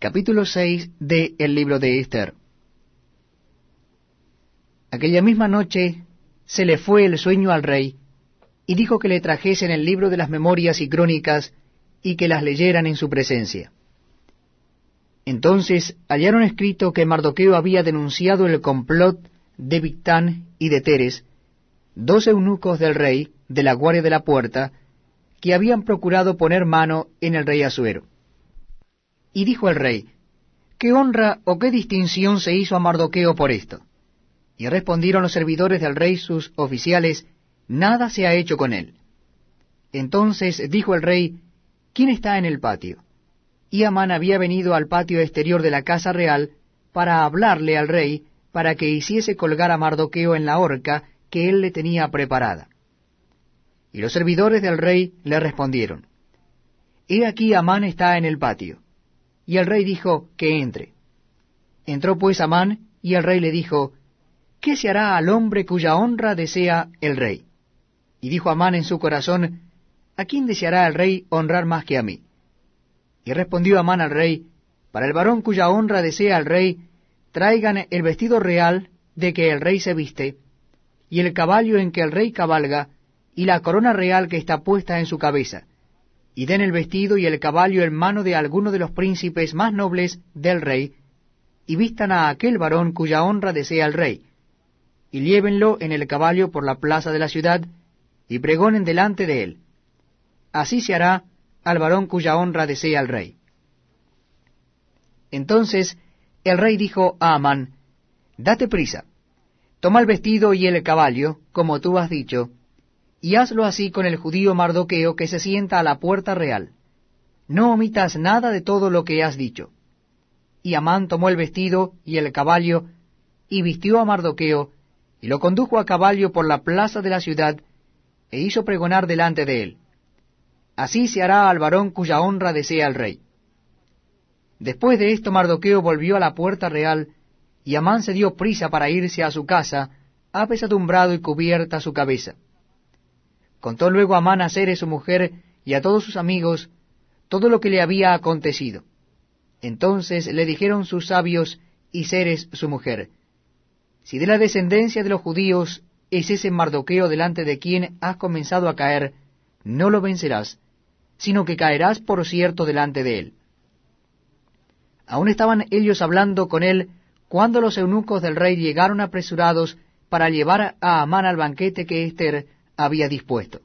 Capítulo 6 de El libro de Esther. Aquella misma noche se le fue el sueño al rey, y dijo que le trajesen el libro de las memorias y crónicas, y que las leyeran en su presencia. Entonces hallaron escrito que Mardoqueo había denunciado el complot de Victán y de Teres, dos eunucos del rey, de la guardia de la puerta, que habían procurado poner mano en el rey Asuero. Y dijo el rey, ¿qué honra o qué distinción se hizo a Mardoqueo por esto? Y respondieron los servidores del rey sus oficiales, nada se ha hecho con él. Entonces dijo el rey, ¿quién está en el patio? y Amán había venido al patio exterior de la casa real para hablarle al rey para que hiciese colgar a Mardoqueo en la horca que él le tenía preparada. Y los servidores del rey le respondieron, He aquí Amán está en el patio. Y el rey dijo que entre. Entró pues Amán, y el rey le dijo, ¿Qué se hará al hombre cuya honra desea el rey? Y dijo Amán en su corazón, ¿A quién deseará el rey honrar más que a mí? Y respondió Amán al rey, para el varón cuya honra desea el rey, traigan el vestido real de que el rey se viste, y el caballo en que el rey cabalga, y la corona real que está puesta en su cabeza, y den el vestido y el caballo en mano de alguno de los príncipes más nobles del rey, y vistan a aquel varón cuya honra desea el rey, y llévenlo en el caballo por la plaza de la ciudad, y pregonen delante de él. Así se hará al varón cuya honra desea el rey. Entonces el rey dijo a Amán, Date prisa, toma el vestido y el caballo, como tú has dicho, y hazlo así con el judío Mardoqueo que se sienta a la puerta real. No omitas nada de todo lo que has dicho. Y Amán tomó el vestido y el caballo, y vistió a Mardoqueo, y lo condujo a caballo por la plaza de la ciudad, e hizo pregonar delante de él. Así se hará al varón cuya honra desea el rey. Después de esto Mardoqueo volvió a la puerta real, y Amán se dio prisa para irse a su casa, apesadumbrado y cubierta su cabeza. Contó luego Amán a Ceres su mujer y a todos sus amigos todo lo que le había acontecido. Entonces le dijeron sus sabios y Ceres su mujer, Si de la descendencia de los judíos es ese Mardoqueo delante de quien has comenzado a caer, no lo vencerás, sino que caerás por cierto delante de él. Aún estaban ellos hablando con él cuando los eunucos del rey llegaron apresurados para llevar a Amán al banquete que Esther había dispuesto.